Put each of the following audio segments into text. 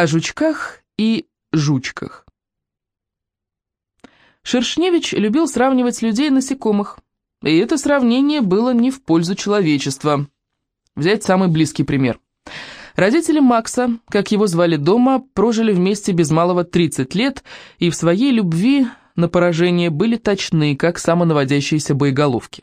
О жучках и жучках. Шершневич любил сравнивать людей и насекомых, и это сравнение было не в пользу человечества. Взять самый близкий пример. Родители Макса, как его звали дома, прожили вместе без малого 30 лет и в своей любви на поражение были точны, как самонаводящиеся боеголовки.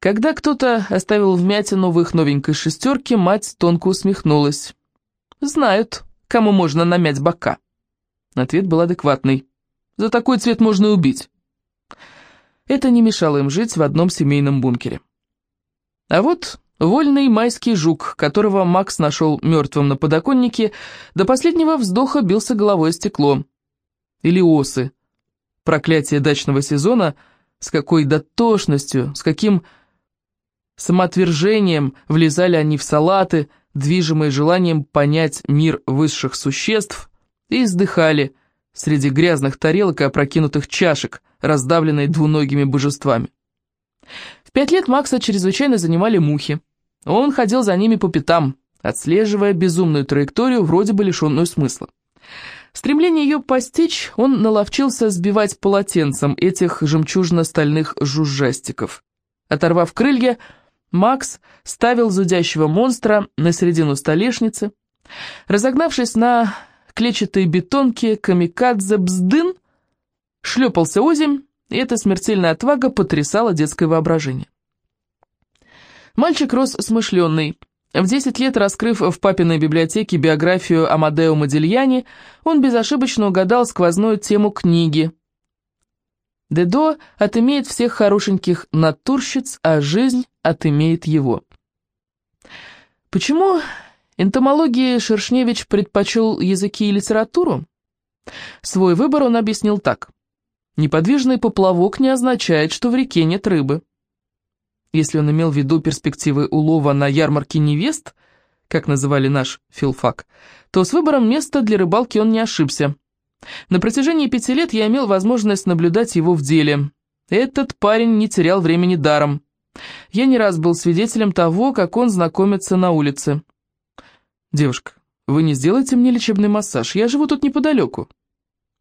Когда кто-то оставил вмятину в их новенькой шестерке, мать тонко усмехнулась. «Знают, кому можно намять бока». Ответ был адекватный. «За такой цвет можно убить». Это не мешало им жить в одном семейном бункере. А вот вольный майский жук, которого Макс нашел мертвым на подоконнике, до последнего вздоха бился головой о стекло. Или осы. Проклятие дачного сезона, с какой дотошностью, с каким самоотвержением влезали они в салаты, движимые желанием понять мир высших существ, и издыхали среди грязных тарелок и опрокинутых чашек, раздавленной двуногими божествами. В пять лет Макса чрезвычайно занимали мухи. Он ходил за ними по пятам, отслеживая безумную траекторию, вроде бы лишенную смысла. Стремление ее постичь он наловчился сбивать полотенцем этих жемчужно-стальных жужжастиков. Оторвав крылья, Макс ставил зудящего монстра на середину столешницы. Разогнавшись на клетчатой бетонке, камикадзе бздын шлепался озимь, и эта смертельная отвага потрясала детское воображение. Мальчик рос смышленный. В 10 лет, раскрыв в папиной библиотеке биографию Амадео Модильяни, он безошибочно угадал сквозную тему книги – Дедо отымеет всех хорошеньких натурщиц, а жизнь отымеет его. Почему энтомологии Шершневич предпочел языки и литературу? Свой выбор он объяснил так. Неподвижный поплавок не означает, что в реке нет рыбы. Если он имел в виду перспективы улова на ярмарке невест, как называли наш филфак, то с выбором места для рыбалки он не ошибся. На протяжении пяти лет я имел возможность наблюдать его в деле. Этот парень не терял времени даром. Я не раз был свидетелем того, как он знакомится на улице. «Девушка, вы не сделаете мне лечебный массаж? Я живу тут неподалеку».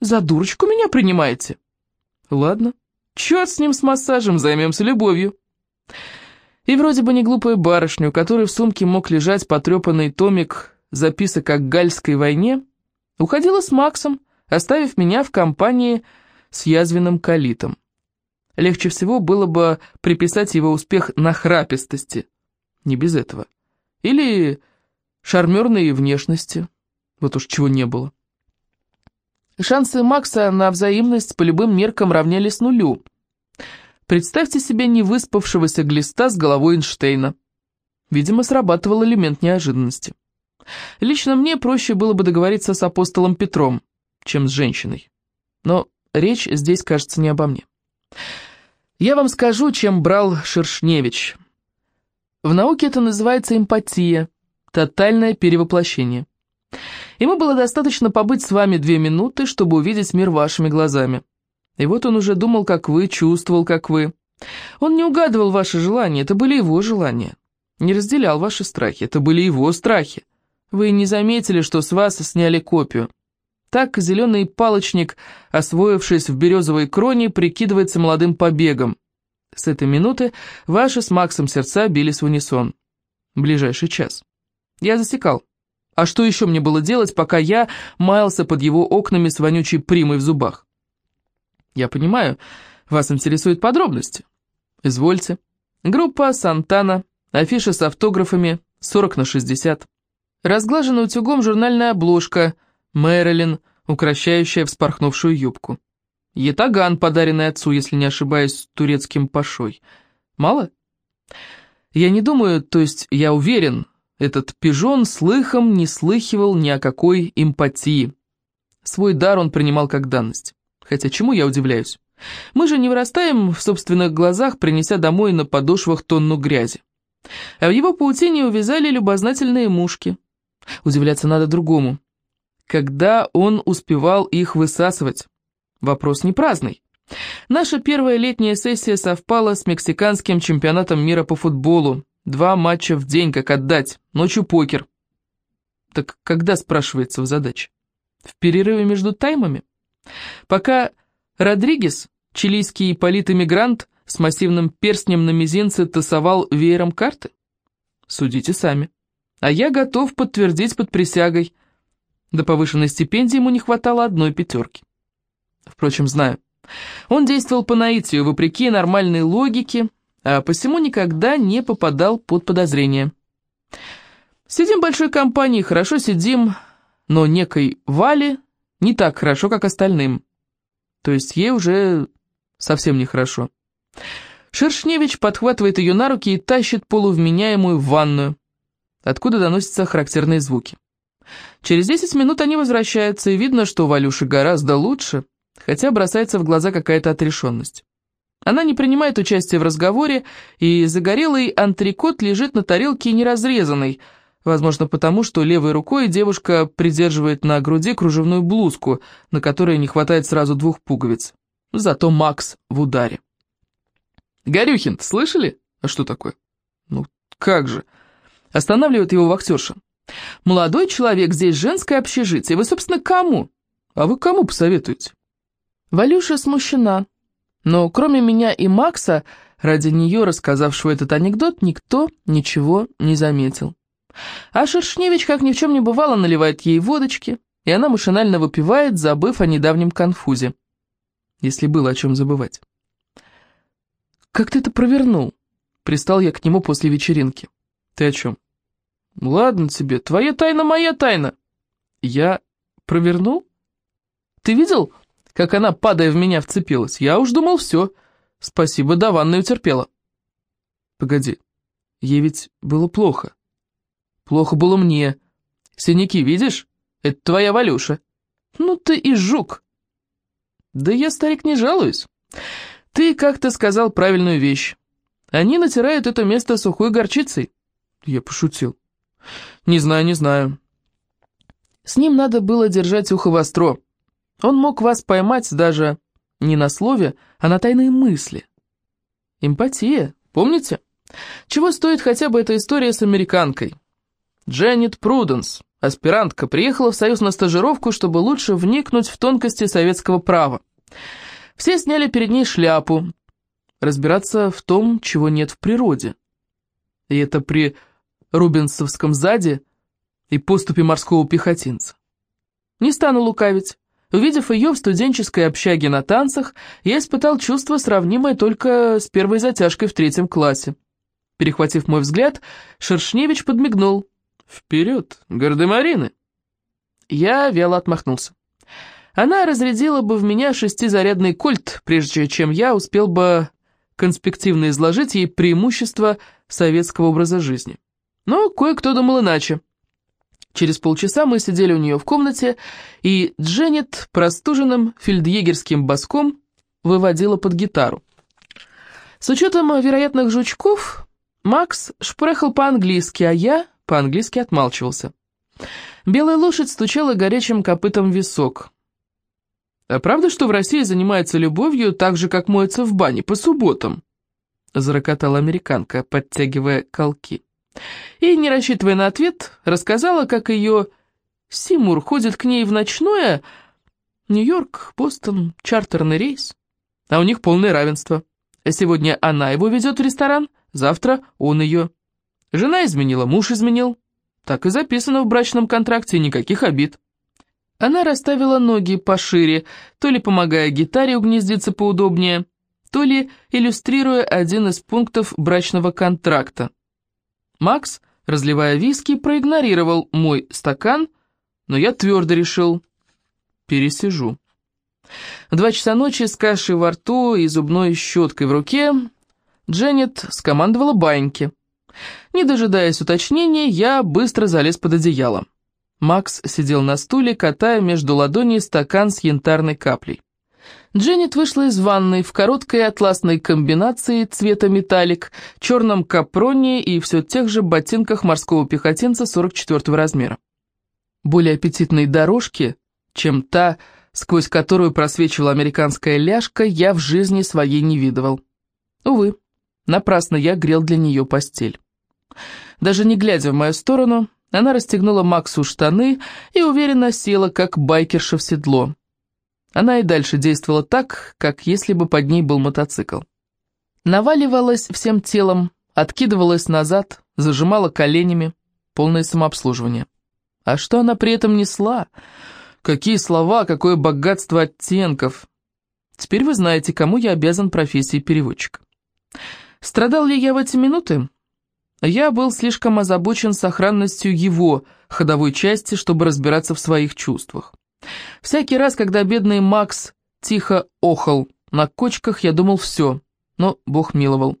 «За дурочку меня принимаете?» «Ладно, черт с ним с массажем, займемся любовью». И вроде бы не глупую барышню, у которой в сумке мог лежать потрепанный томик записок о Гальской войне, уходила с Максом, оставив меня в компании с язвенным калитом. Легче всего было бы приписать его успех на храпистости. Не без этого. Или шармерной внешности. Вот уж чего не было. Шансы Макса на взаимность по любым меркам равнялись нулю. Представьте себе невыспавшегося глиста с головой Эйнштейна. Видимо, срабатывал элемент неожиданности. Лично мне проще было бы договориться с апостолом Петром чем с женщиной. Но речь здесь, кажется, не обо мне. Я вам скажу, чем брал Шершневич. В науке это называется эмпатия, тотальное перевоплощение. Ему было достаточно побыть с вами две минуты, чтобы увидеть мир вашими глазами. И вот он уже думал, как вы, чувствовал, как вы. Он не угадывал ваши желания, это были его желания. Не разделял ваши страхи, это были его страхи. Вы не заметили, что с вас сняли копию. Так зеленый палочник, освоившись в березовой кроне, прикидывается молодым побегом. С этой минуты ваши с Максом сердца бились в унисон. Ближайший час. Я засекал. А что еще мне было делать, пока я маялся под его окнами с вонючей примой в зубах? Я понимаю, вас интересуют подробности. Извольте. Группа Сантана, афиша с автографами, 40 на 60. Разглаженная утюгом журнальная обложка – Мэрилин, укращающая вспорхнувшую юбку. Етаган, подаренный отцу, если не ошибаюсь, турецким пашой. Мало? Я не думаю, то есть я уверен, этот пижон слыхом не слыхивал ни о какой эмпатии. Свой дар он принимал как данность. Хотя чему я удивляюсь? Мы же не вырастаем в собственных глазах, принеся домой на подошвах тонну грязи. А в его паутине увязали любознательные мушки. Удивляться надо другому когда он успевал их высасывать. Вопрос не праздный. Наша первая летняя сессия совпала с мексиканским чемпионатом мира по футболу. Два матча в день, как отдать. Ночью покер. Так когда, спрашивается в задаче? В перерыве между таймами? Пока Родригес, чилийский политэмигрант, с массивным перстнем на мизинце тасовал веером карты? Судите сами. А я готов подтвердить под присягой. До повышенной стипендии ему не хватало одной пятерки. Впрочем, знаю. Он действовал по наитию, вопреки нормальной логике, а посему никогда не попадал под подозрение. Сидим большой компанией, хорошо сидим, но некой Вале не так хорошо, как остальным. То есть ей уже совсем нехорошо. Шершневич подхватывает ее на руки и тащит полувменяемую в ванную, откуда доносятся характерные звуки. Через 10 минут они возвращаются, и видно, что у Валюши гораздо лучше, хотя бросается в глаза какая-то отрешенность. Она не принимает участия в разговоре, и загорелый антрикот лежит на тарелке неразрезанный, возможно потому, что левой рукой девушка придерживает на груди кружевную блузку, на которой не хватает сразу двух пуговиц. Зато Макс в ударе. «Горюхин, слышали?» «А что такое?» «Ну, как же?» Останавливает его вахтерша. «Молодой человек, здесь женское общежитие. Вы, собственно, кому?» «А вы кому посоветуете?» Валюша смущена. Но кроме меня и Макса, ради нее, рассказавшего этот анекдот, никто ничего не заметил. А Шершневич, как ни в чем не бывало, наливает ей водочки, и она машинально выпивает, забыв о недавнем конфузе. Если было о чем забывать. «Как ты это провернул?» Пристал я к нему после вечеринки. «Ты о чем?» «Ладно тебе, твоя тайна моя тайна». «Я провернул?» «Ты видел, как она, падая в меня, вцепилась. Я уж думал, все. Спасибо, до ванной утерпела. Погоди, ей ведь было плохо. Плохо было мне. Синяки, видишь? Это твоя Валюша. Ну ты и жук. Да я, старик, не жалуюсь. Ты как-то сказал правильную вещь. Они натирают это место сухой горчицей. Я пошутил. Не знаю, не знаю. С ним надо было держать ухо востро. Он мог вас поймать даже не на слове, а на тайные мысли. Эмпатия, помните? Чего стоит хотя бы эта история с американкой? Дженнет Пруденс, аспирантка, приехала в Союз на стажировку, чтобы лучше вникнуть в тонкости советского права. Все сняли перед ней шляпу, разбираться в том, чего нет в природе. И это при Рубинсовском заде и поступе морского пехотинца. Не стану лукавить. Увидев ее в студенческой общаге на танцах, я испытал чувство, сравнимое только с первой затяжкой в третьем классе. Перехватив мой взгляд, Шершневич подмигнул. «Вперед, гардемарины!» Я вяло отмахнулся. Она разрядила бы в меня шестизарядный кольт, прежде чем я успел бы конспективно изложить ей преимущества советского образа жизни. Но кое-кто думал иначе. Через полчаса мы сидели у нее в комнате, и Дженнет простуженным фельдъегерским боском выводила под гитару. С учетом вероятных жучков, Макс шпрехал по-английски, а я по-английски отмалчивался. Белая лошадь стучала горячим копытом висок. «А правда, что в России занимается любовью так же, как моется в бане по субботам?» — зарокотала американка, подтягивая колки. И, не рассчитывая на ответ, рассказала, как ее Симур ходит к ней в ночное Нью-Йорк, Бостон, чартерный рейс. А у них полное равенство. Сегодня она его ведет в ресторан, завтра он ее. Жена изменила, муж изменил. Так и записано в брачном контракте, никаких обид. Она расставила ноги пошире, то ли помогая гитаре угнездиться поудобнее, то ли иллюстрируя один из пунктов брачного контракта. Макс, разливая виски, проигнорировал мой стакан, но я твердо решил, пересижу. В два часа ночи с кашей во рту и зубной щеткой в руке Дженнет скомандовала баньки. Не дожидаясь уточнения, я быстро залез под одеяло. Макс сидел на стуле, катая между ладоней стакан с янтарной каплей. Дженнет вышла из ванной в короткой атласной комбинации цвета металлик, черном капроне и все тех же ботинках морского пехотинца 44 размера. Более аппетитной дорожки, чем та, сквозь которую просвечивала американская ляжка, я в жизни своей не видывал. Увы, напрасно я грел для нее постель. Даже не глядя в мою сторону, Она расстегнула Максу штаны и уверенно села, как байкерша в седло. Она и дальше действовала так, как если бы под ней был мотоцикл. Наваливалась всем телом, откидывалась назад, зажимала коленями, полное самообслуживание. А что она при этом несла? Какие слова, какое богатство оттенков. Теперь вы знаете, кому я обязан профессии переводчика. Страдал ли я в эти минуты? Я был слишком озабочен сохранностью его ходовой части, чтобы разбираться в своих чувствах. Всякий раз, когда бедный Макс тихо охал на кочках, я думал «все», но Бог миловал.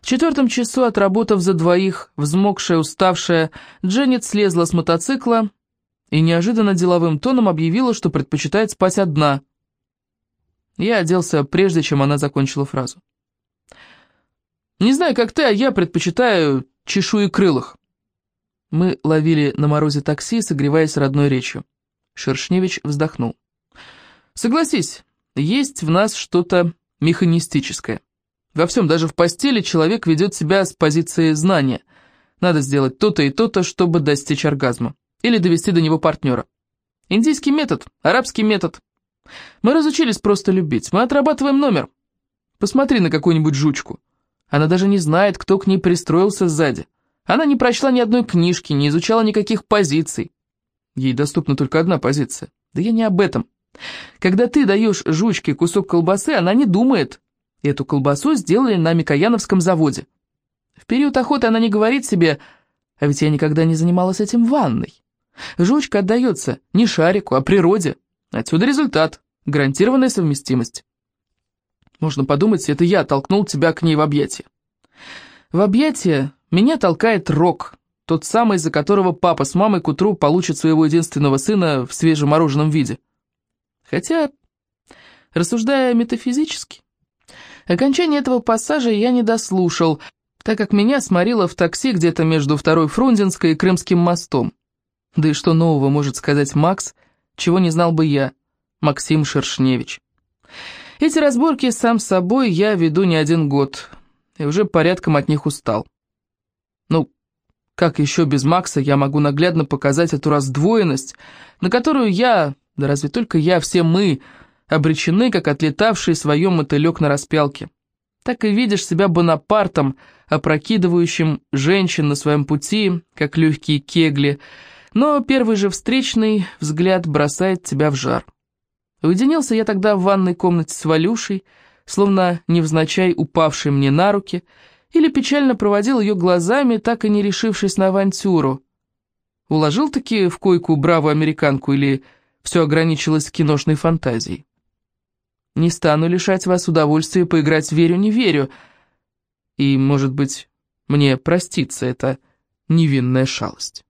В четвертом часу, отработав за двоих, взмокшая, уставшая, Дженнет слезла с мотоцикла и неожиданно деловым тоном объявила, что предпочитает спать одна. Я оделся, прежде чем она закончила фразу. «Не знаю, как ты, а я предпочитаю чешуекрылых». Мы ловили на морозе такси, согреваясь родной речью. Шершневич вздохнул. «Согласись, есть в нас что-то механистическое. Во всем, даже в постели, человек ведет себя с позиции знания. Надо сделать то-то и то-то, чтобы достичь оргазма. Или довести до него партнера. Индийский метод, арабский метод. Мы разучились просто любить. Мы отрабатываем номер. Посмотри на какую-нибудь жучку. Она даже не знает, кто к ней пристроился сзади. Она не прочла ни одной книжки, не изучала никаких позиций. Ей доступна только одна позиция. Да я не об этом. Когда ты даешь жучке кусок колбасы, она не думает. Эту колбасу сделали на Микояновском заводе. В период охоты она не говорит себе, а ведь я никогда не занималась этим ванной. Жучка отдается не шарику, а природе. Отсюда результат, гарантированная совместимость. Можно подумать, это я толкнул тебя к ней в объятия. В объятия меня толкает Рок, тот самый, из-за которого папа с мамой к утру получат своего единственного сына в свежемороженном виде. Хотя, рассуждая метафизически, окончание этого пассажа я не дослушал, так как меня сморило в такси где-то между Второй Фрунзенской и Крымским мостом. Да и что нового может сказать Макс, чего не знал бы я, Максим Шершневич. Эти разборки сам собой я веду не один год, и уже порядком от них устал. Ну, как еще без Макса я могу наглядно показать эту раздвоенность, на которую я, да разве только я, все мы, обречены, как отлетавший своем мотылек на распялке. Так и видишь себя Бонапартом, опрокидывающим женщин на своем пути, как легкие кегли, но первый же встречный взгляд бросает тебя в жар. Уединился я тогда в ванной комнате с Валюшей, словно невзначай упавшей мне на руки, или печально проводил ее глазами, так и не решившись на авантюру. Уложил-таки в койку бравую американку или все ограничилось киношной фантазией? Не стану лишать вас удовольствия поиграть верю-не верю, и, может быть, мне простится эта невинная шалость.